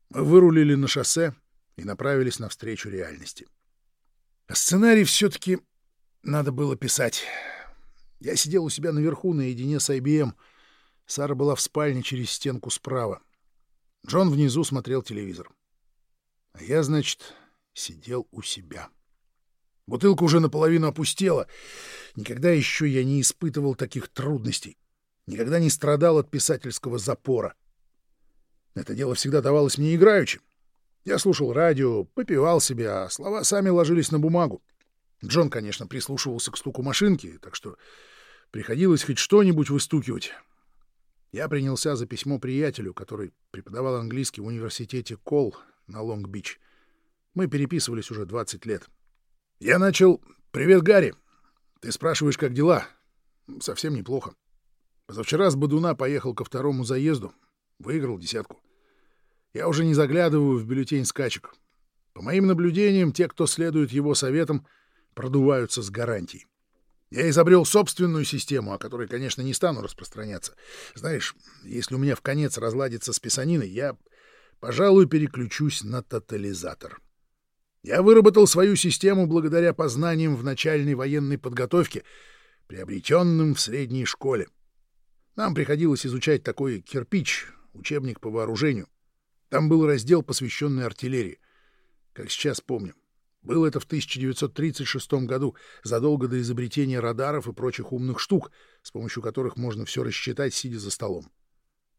Мы вырулили на шоссе и направились навстречу реальности. Сценарий все-таки надо было писать. Я сидел у себя наверху наедине с IBM. Сара была в спальне через стенку справа. Джон внизу смотрел телевизор. А я, значит, сидел у себя. Бутылка уже наполовину опустела. Никогда еще я не испытывал таких трудностей. Никогда не страдал от писательского запора. Это дело всегда давалось мне играючи. Я слушал радио, попивал себе, а слова сами ложились на бумагу. Джон, конечно, прислушивался к стуку машинки, так что приходилось хоть что-нибудь выстукивать. Я принялся за письмо приятелю, который преподавал английский в университете Кол на Лонг-Бич. Мы переписывались уже 20 лет. Я начал «Привет, Гарри. Ты спрашиваешь, как дела?» «Совсем неплохо. Позавчера с Бадуна поехал ко второму заезду. Выиграл десятку. Я уже не заглядываю в бюллетень скачек. По моим наблюдениям, те, кто следует его советам, продуваются с гарантией. Я изобрел собственную систему, о которой, конечно, не стану распространяться. Знаешь, если у меня в конец разладится с писаниной, я, пожалуй, переключусь на тотализатор. Я выработал свою систему благодаря познаниям в начальной военной подготовке, приобретенным в средней школе. Нам приходилось изучать такой кирпич, учебник по вооружению. Там был раздел, посвященный артиллерии. Как сейчас помню. Было это в 1936 году, задолго до изобретения радаров и прочих умных штук, с помощью которых можно все рассчитать, сидя за столом.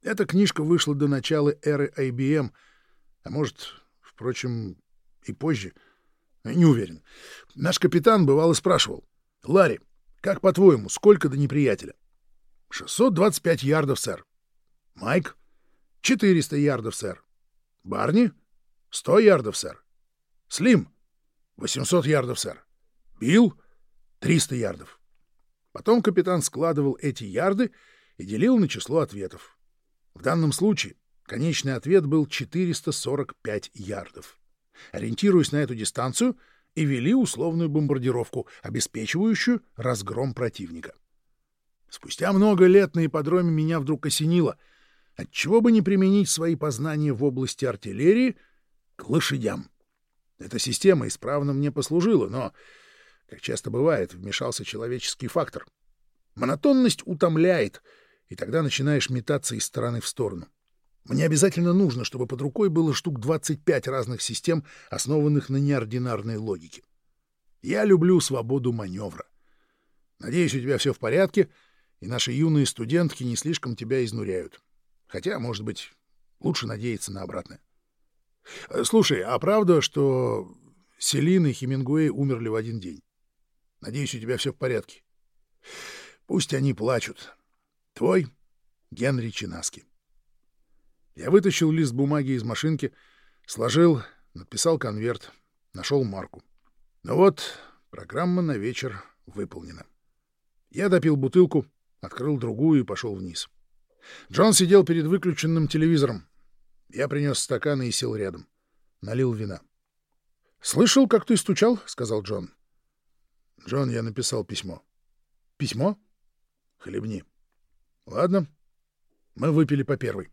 Эта книжка вышла до начала эры IBM, а может, впрочем, и позже. Не уверен. Наш капитан бывало спрашивал. «Ларри, как по-твоему, сколько до неприятеля?» «625 ярдов, сэр». «Майк?» «400 ярдов, сэр». «Барни?» «100 ярдов, сэр». «Слим?» «800 ярдов, сэр». «Билл?» «300 ярдов». Потом капитан складывал эти ярды и делил на число ответов. В данном случае конечный ответ был 445 ярдов ориентируясь на эту дистанцию, и вели условную бомбардировку, обеспечивающую разгром противника. Спустя много лет на ипподроме меня вдруг осенило. Отчего бы не применить свои познания в области артиллерии к лошадям? Эта система исправно мне послужила, но, как часто бывает, вмешался человеческий фактор. Монотонность утомляет, и тогда начинаешь метаться из стороны в сторону. Мне обязательно нужно, чтобы под рукой было штук 25 разных систем, основанных на неординарной логике. Я люблю свободу маневра. Надеюсь, у тебя все в порядке, и наши юные студентки не слишком тебя изнуряют. Хотя, может быть, лучше надеяться на обратное. Э, слушай, а правда, что Селин и Хемингуэй умерли в один день? Надеюсь, у тебя все в порядке. Пусть они плачут. Твой Генри Чинаски. Я вытащил лист бумаги из машинки, сложил, написал конверт, нашел марку. Ну вот, Программа на вечер выполнена. Я допил бутылку, открыл другую и пошел вниз. Джон сидел перед выключенным телевизором. Я принес стаканы и сел рядом. Налил вина. «Слышал, как ты стучал?» — сказал Джон. «Джон, я написал письмо». «Письмо?» «Хлебни». «Ладно». Мы выпили по первой.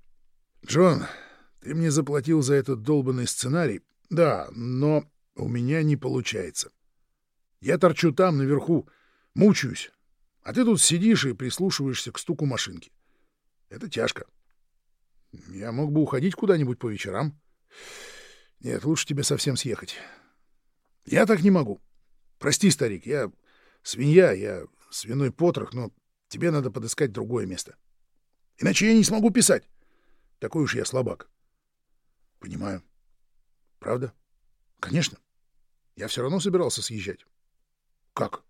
«Джон, ты мне заплатил за этот долбанный сценарий. Да, но у меня не получается. Я торчу там, наверху, мучаюсь, а ты тут сидишь и прислушиваешься к стуку машинки. Это тяжко. Я мог бы уходить куда-нибудь по вечерам. Нет, лучше тебе совсем съехать. Я так не могу. Прости, старик, я свинья, я свиной потрох, но тебе надо подыскать другое место. Иначе я не смогу писать. Такой уж я слабак. Понимаю. Правда? Конечно. Я все равно собирался съезжать. Как?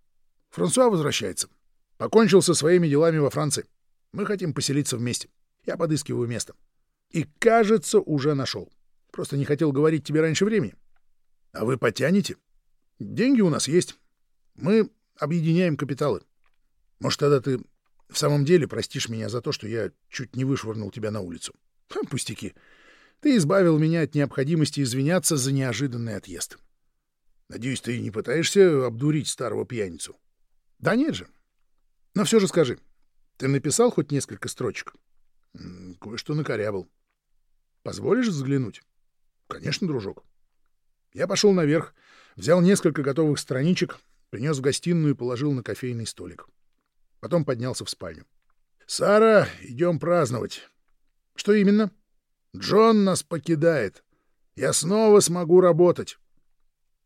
Франсуа возвращается. Покончил со своими делами во Франции. Мы хотим поселиться вместе. Я подыскиваю место. И, кажется, уже нашел. Просто не хотел говорить тебе раньше времени. А вы потянете? Деньги у нас есть. Мы объединяем капиталы. Может, тогда ты в самом деле простишь меня за то, что я чуть не вышвырнул тебя на улицу. Ха, пустяки. Ты избавил меня от необходимости извиняться за неожиданный отъезд. Надеюсь, ты не пытаешься обдурить старого пьяницу? Да нет же. Но все же скажи, ты написал хоть несколько строчек? Кое-что накорябал. Позволишь взглянуть? Конечно, дружок. Я пошел наверх, взял несколько готовых страничек, принес в гостиную и положил на кофейный столик. Потом поднялся в спальню. «Сара, идем праздновать». «Что именно?» «Джон нас покидает. Я снова смогу работать».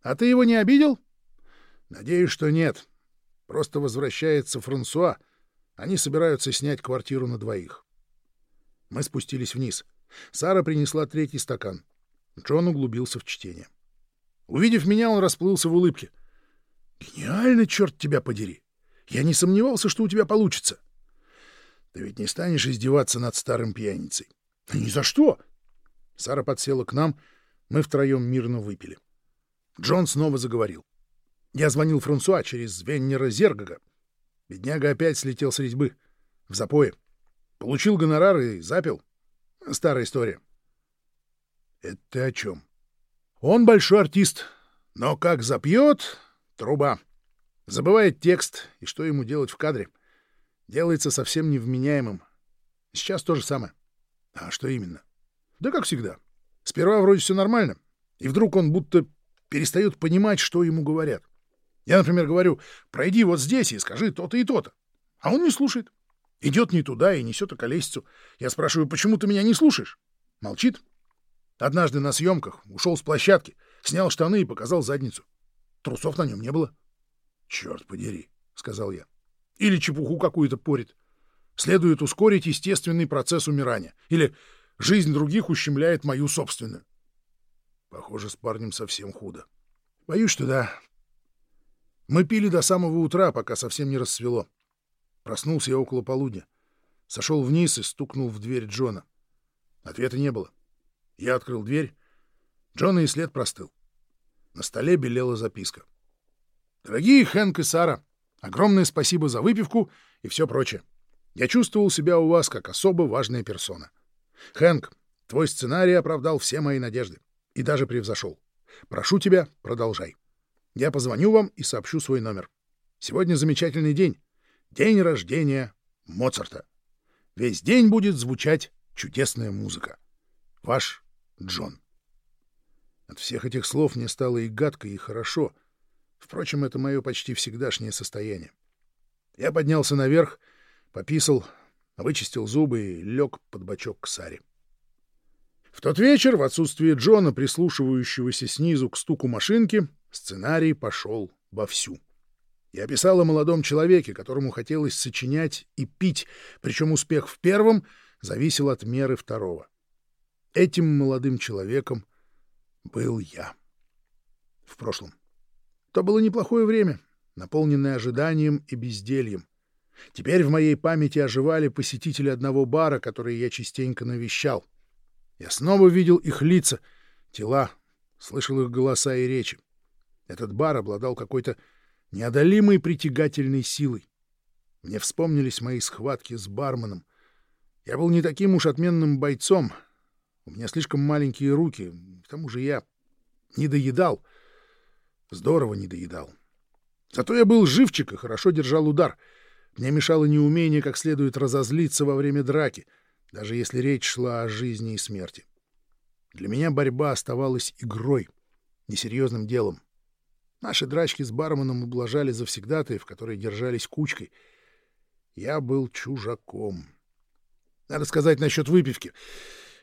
«А ты его не обидел?» «Надеюсь, что нет. Просто возвращается Франсуа. Они собираются снять квартиру на двоих. Мы спустились вниз. Сара принесла третий стакан. Джон углубился в чтение. Увидев меня, он расплылся в улыбке. «Гениально, черт тебя подери! Я не сомневался, что у тебя получится. Ты ведь не станешь издеваться над старым пьяницей?» «Ни за что!» Сара подсела к нам, мы втроем мирно выпили. Джон снова заговорил. Я звонил Франсуа через Веннера Зергага. Бедняга опять слетел с резьбы. В запое. Получил гонорар и запил. Старая история. Это ты о чем? Он большой артист, но как запьет — труба. Забывает текст и что ему делать в кадре. Делается совсем невменяемым. Сейчас то же самое. А что именно? Да как всегда. Сперва вроде все нормально, и вдруг он будто перестает понимать, что ему говорят. Я, например, говорю, пройди вот здесь и скажи то-то и то-то. А он не слушает. Идет не туда и несет околесицу. Я спрашиваю, почему ты меня не слушаешь? Молчит. Однажды на съемках ушел с площадки, снял штаны и показал задницу. Трусов на нем не было. — Черт подери, — сказал я. — Или чепуху какую-то порит. Следует ускорить естественный процесс умирания. Или жизнь других ущемляет мою собственную. Похоже, с парнем совсем худо. Боюсь, что да. Мы пили до самого утра, пока совсем не рассвело. Проснулся я около полудня. Сошел вниз и стукнул в дверь Джона. Ответа не было. Я открыл дверь. Джона и след простыл. На столе белела записка. «Дорогие Хэнк и Сара, огромное спасибо за выпивку и все прочее. Я чувствовал себя у вас как особо важная персона. Хэнк, твой сценарий оправдал все мои надежды и даже превзошел. Прошу тебя, продолжай. Я позвоню вам и сообщу свой номер. Сегодня замечательный день. День рождения Моцарта. Весь день будет звучать чудесная музыка. Ваш Джон. От всех этих слов мне стало и гадко, и хорошо. Впрочем, это мое почти всегдашнее состояние. Я поднялся наверх, пописал, вычистил зубы и лег под бочок к Саре. В тот вечер, в отсутствие Джона, прислушивающегося снизу к стуку машинки, Сценарий пошел вовсю. Я писал о молодом человеке, которому хотелось сочинять и пить, причем успех в первом зависел от меры второго. Этим молодым человеком был я. В прошлом. То было неплохое время, наполненное ожиданием и бездельем. Теперь в моей памяти оживали посетители одного бара, который я частенько навещал. Я снова видел их лица, тела, слышал их голоса и речи. Этот бар обладал какой-то неодолимой притягательной силой. Мне вспомнились мои схватки с барменом. Я был не таким уж отменным бойцом. У меня слишком маленькие руки. К тому же я не доедал. Здорово не доедал. Зато я был живчик и хорошо держал удар. Мне мешало неумение как следует разозлиться во время драки, даже если речь шла о жизни и смерти. Для меня борьба оставалась игрой, несерьезным делом. Наши драчки с барменом ублажали завсегдатаев, которые держались кучкой. Я был чужаком. Надо сказать насчет выпивки.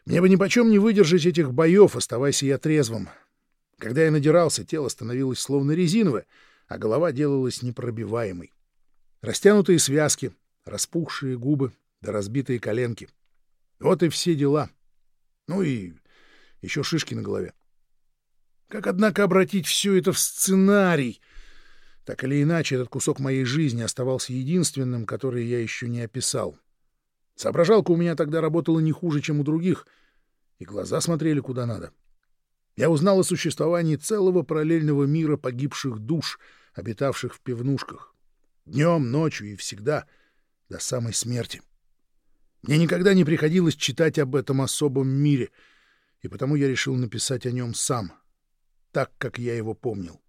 Мне бы нипочем не выдержать этих боев, оставайся я трезвым. Когда я надирался, тело становилось словно резиновое, а голова делалась непробиваемой. Растянутые связки, распухшие губы да разбитые коленки. Вот и все дела. Ну и еще шишки на голове. Как, однако, обратить все это в сценарий? Так или иначе, этот кусок моей жизни оставался единственным, который я еще не описал. Соображалка у меня тогда работала не хуже, чем у других, и глаза смотрели куда надо. Я узнал о существовании целого параллельного мира погибших душ, обитавших в пивнушках. Днем, ночью и всегда, до самой смерти. Мне никогда не приходилось читать об этом особом мире, и потому я решил написать о нем сам, так, как я его помнил.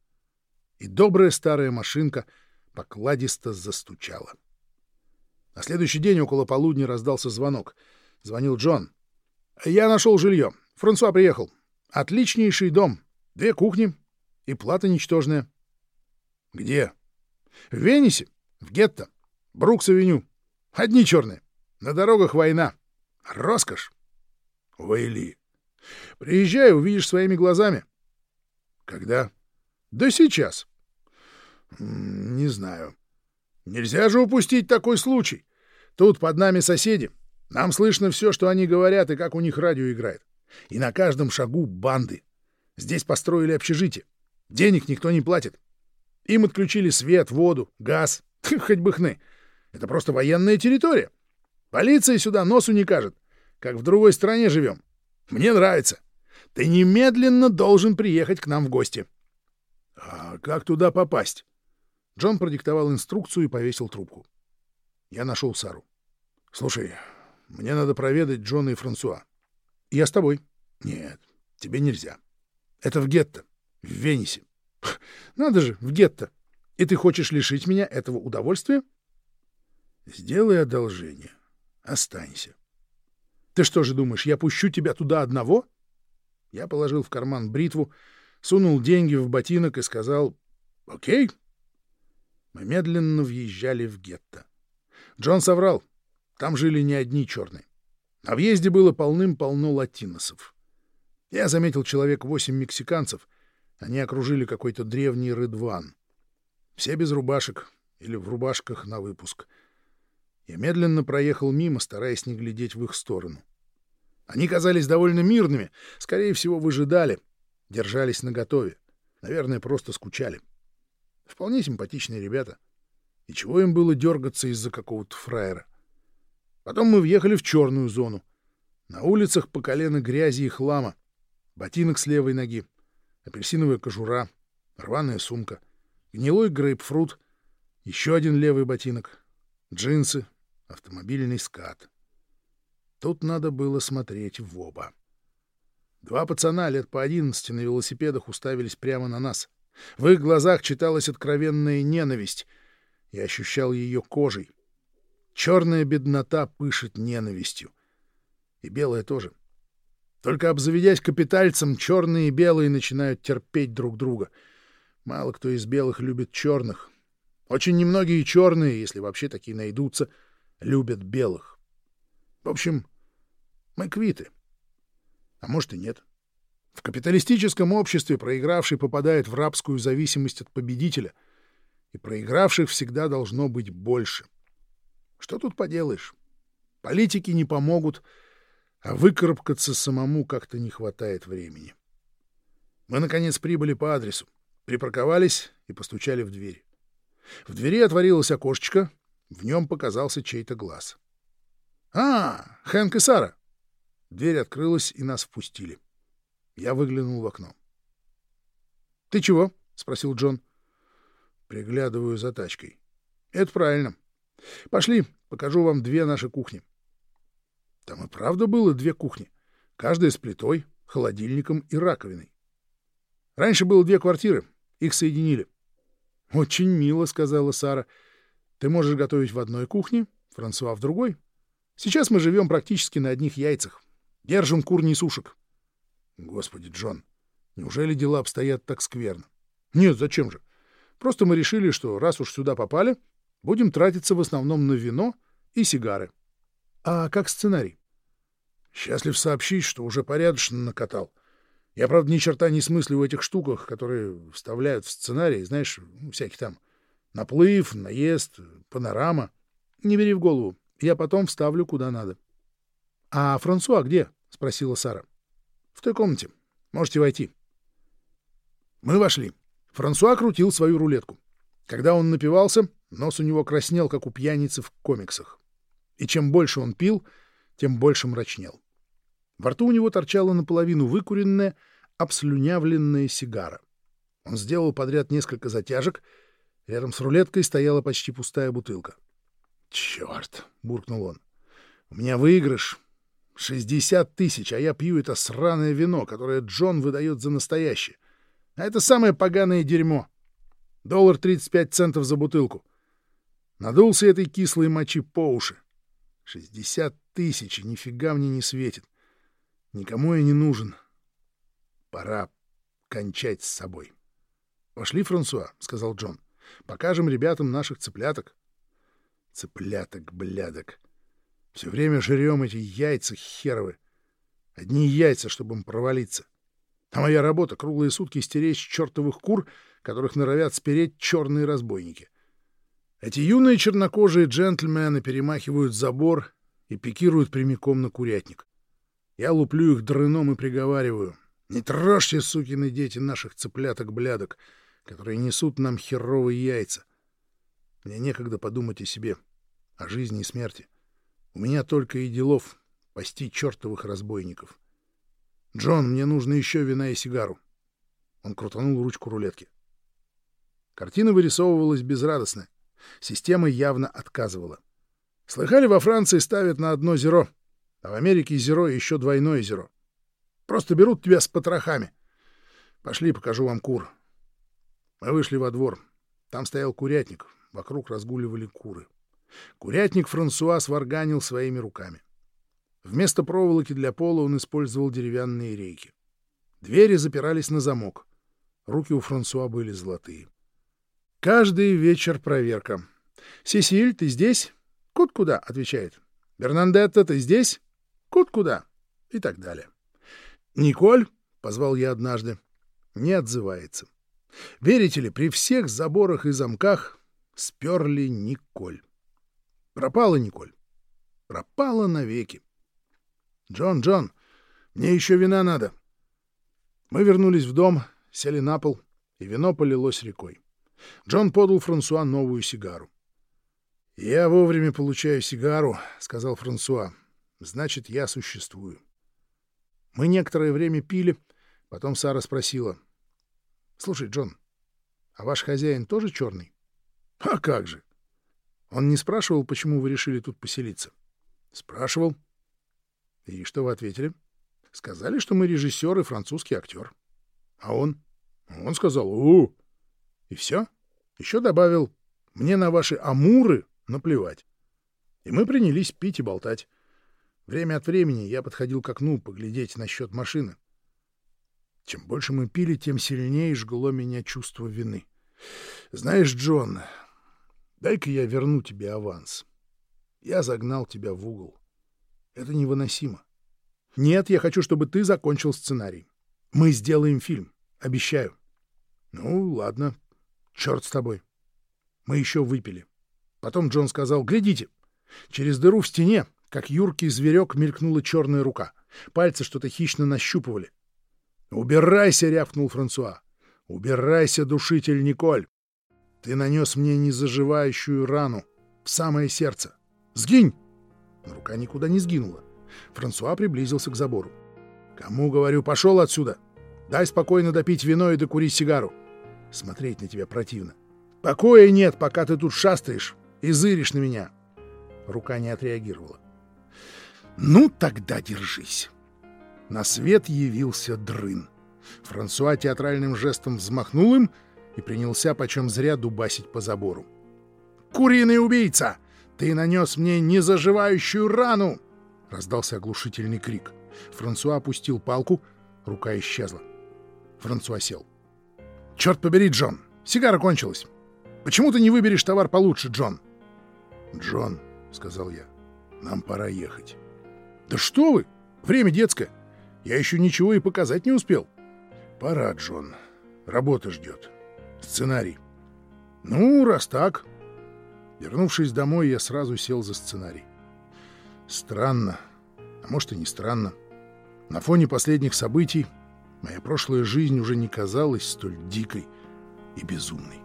И добрая старая машинка покладисто застучала. На следующий день около полудня раздался звонок. Звонил Джон. «Я нашел жилье. Франсуа приехал. Отличнейший дом. Две кухни. И плата ничтожная». «Где?» «В Венесе. В гетто. Брукс-авеню. Одни черные. На дорогах война. Роскошь». «Вейли». «Приезжай, увидишь своими глазами». «Когда?» «Да сейчас». «Не знаю». «Нельзя же упустить такой случай. Тут под нами соседи. Нам слышно все, что они говорят, и как у них радио играет. И на каждом шагу банды. Здесь построили общежитие. Денег никто не платит. Им отключили свет, воду, газ. Хоть бы хны. Это просто военная территория. Полиция сюда носу не кажет. Как в другой стране живем. Мне нравится. Ты немедленно должен приехать к нам в гости. — А как туда попасть? Джон продиктовал инструкцию и повесил трубку. Я нашел Сару. — Слушай, мне надо проведать Джона и Франсуа. — Я с тобой. — Нет, тебе нельзя. Это в гетто, в Венесе. — Надо же, в гетто. И ты хочешь лишить меня этого удовольствия? — Сделай одолжение. Останься. — Ты что же думаешь, я пущу тебя туда одного? Я положил в карман бритву, сунул деньги в ботинок и сказал «Окей». Мы медленно въезжали в гетто. Джон соврал. Там жили не одни черные. На въезде было полным-полно латиносов. Я заметил человек восемь мексиканцев. Они окружили какой-то древний рыдван. Все без рубашек или в рубашках на выпуск. Я медленно проехал мимо, стараясь не глядеть в их сторону. Они казались довольно мирными, скорее всего, выжидали, держались наготове. Наверное, просто скучали. Вполне симпатичные ребята. И чего им было дергаться из-за какого-то фраера? Потом мы въехали в черную зону. На улицах по колено грязи и хлама. Ботинок с левой ноги, апельсиновая кожура, рваная сумка, гнилой грейпфрут, еще один левый ботинок, джинсы, автомобильный скат. Тут надо было смотреть в оба. Два пацана лет по одиннадцати на велосипедах уставились прямо на нас. В их глазах читалась откровенная ненависть. Я ощущал ее кожей. Черная беднота пышет ненавистью. И белая тоже. Только обзаведясь капитальцем, черные и белые начинают терпеть друг друга. Мало кто из белых любит черных. Очень немногие черные, если вообще такие найдутся, любят белых. В общем, мы квиты. А может и нет. В капиталистическом обществе проигравший попадает в рабскую зависимость от победителя, и проигравших всегда должно быть больше — что тут поделаешь? Политики не помогут, а выкарабкаться самому как-то не хватает времени. Мы, наконец, прибыли по адресу, припарковались и постучали в дверь. В двери отворилось окошечко, в нем показался чей-то глаз. «А, Хэнк и Сара!» Дверь открылась, и нас впустили. Я выглянул в окно. «Ты чего?» — спросил Джон. приглядываю за тачкой. Это правильно. Пошли, покажу вам две наши кухни. Там и правда было две кухни, каждая с плитой, холодильником и раковиной. Раньше было две квартиры, их соединили. — Очень мило, — сказала Сара. — Ты можешь готовить в одной кухне, Франсуа в другой. Сейчас мы живем практически на одних яйцах. Держим кур сушек. Господи, Джон, неужели дела обстоят так скверно? Нет, зачем же? Просто мы решили, что раз уж сюда попали, будем тратиться в основном на вино и сигары. А как сценарий? Счастлив сообщить, что уже порядочно накатал. Я, правда, ни черта не смыслю в этих штуках, которые вставляют в сценарий, знаешь, всякие там наплыв, наезд, панорама. Не бери в голову, я потом вставлю куда надо. — А Франсуа где? — спросила Сара. — В той комнате. Можете войти. Мы вошли. Франсуа крутил свою рулетку. Когда он напивался, нос у него краснел, как у пьяницы в комиксах. И чем больше он пил, тем больше мрачнел. Во рту у него торчала наполовину выкуренная, обслюнявленная сигара. Он сделал подряд несколько затяжек. Рядом с рулеткой стояла почти пустая бутылка. «Черт!» — буркнул он. «У меня выигрыш. Шестьдесят тысяч, а я пью это сраное вино, которое Джон выдает за настоящее. А это самое поганое дерьмо. Доллар тридцать пять центов за бутылку. Надулся этой кислой мочи по уши. Шестьдесят тысяч, и нифига мне не светит. Никому я не нужен. Пора кончать с собой. — Пошли, Франсуа, — сказал Джон. — Покажем ребятам наших цыпляток. Цыпляток, блядок. Все время жрем эти яйца херовы. Одни яйца, чтобы им провалиться. А моя работа — круглые сутки стеречь чертовых кур, которых норовят спереть черные разбойники. Эти юные чернокожие джентльмены перемахивают забор и пикируют прямиком на курятник. Я луплю их дрыном и приговариваю. Не трожьте, сукины дети, наших цыпляток-блядок, которые несут нам херовые яйца. Мне некогда подумать о себе, о жизни и смерти. У меня только и делов пасти чертовых разбойников. Джон, мне нужно еще вина и сигару. Он крутанул ручку рулетки. Картина вырисовывалась безрадостно. Система явно отказывала. Слыхали, во Франции ставят на одно зеро, а в Америке зеро и еще двойное зеро. Просто берут тебя с потрохами. Пошли, покажу вам кур. Мы вышли во двор. Там стоял курятник. Вокруг разгуливали куры. Курятник Франсуа сварганил своими руками. Вместо проволоки для пола он использовал деревянные рейки. Двери запирались на замок. Руки у Франсуа были золотые. Каждый вечер проверка. «Сесиль, ты здесь?» «Кут куда?» — отвечает. «Бернандетта, ты здесь?» «Кут куда?» И так далее. «Николь?» — позвал я однажды. Не отзывается. Верите ли, при всех заборах и замках сперли Николь. Пропала Николь. Пропала навеки. «Джон, Джон, мне еще вина надо». Мы вернулись в дом, сели на пол, и вино полилось рекой. Джон подал Франсуа новую сигару. «Я вовремя получаю сигару», — сказал Франсуа. «Значит, я существую». Мы некоторое время пили, потом Сара спросила. «Слушай, Джон, а ваш хозяин тоже черный?» «А как же?» Он не спрашивал, почему вы решили тут поселиться? «Спрашивал». «И что вы ответили?» «Сказали, что мы режиссер и французский актер». «А он?» «Он сказал, у, И все. Еще добавил, мне на ваши амуры наплевать. И мы принялись пить и болтать. Время от времени я подходил к окну поглядеть насчет машины. Чем больше мы пили, тем сильнее жгло меня чувство вины. Знаешь, Джон, дай-ка я верну тебе аванс. Я загнал тебя в угол. Это невыносимо. Нет, я хочу, чтобы ты закончил сценарий. Мы сделаем фильм. Обещаю. Ну, ладно. Черт с тобой. Мы еще выпили. Потом Джон сказал, глядите, через дыру в стене как юркий зверек мелькнула черная рука. Пальцы что-то хищно нащупывали. «Убирайся!» — рявкнул Франсуа. «Убирайся, душитель Николь! Ты нанес мне незаживающую рану в самое сердце. Сгинь!» Но рука никуда не сгинула. Франсуа приблизился к забору. «Кому, говорю, пошел отсюда? Дай спокойно допить вино и докурить сигару. Смотреть на тебя противно. Покоя нет, пока ты тут шастаешь и зыришь на меня. Рука не отреагировала. Ну, тогда держись. На свет явился дрын. Франсуа театральным жестом взмахнул им и принялся почем зря дубасить по забору. «Куриный убийца! Ты нанес мне незаживающую рану!» — раздался оглушительный крик. Франсуа опустил палку, рука исчезла. Франсуа сел. «Черт побери, Джон! Сигара кончилась! Почему ты не выберешь товар получше, Джон?» «Джон», — сказал я, — «нам пора ехать». «Да что вы! Время детское! Я еще ничего и показать не успел». «Пора, Джон. Работа ждет. Сценарий». «Ну, раз так». Вернувшись домой, я сразу сел за сценарий. Странно, а может и не странно. На фоне последних событий моя прошлая жизнь уже не казалась столь дикой и безумной.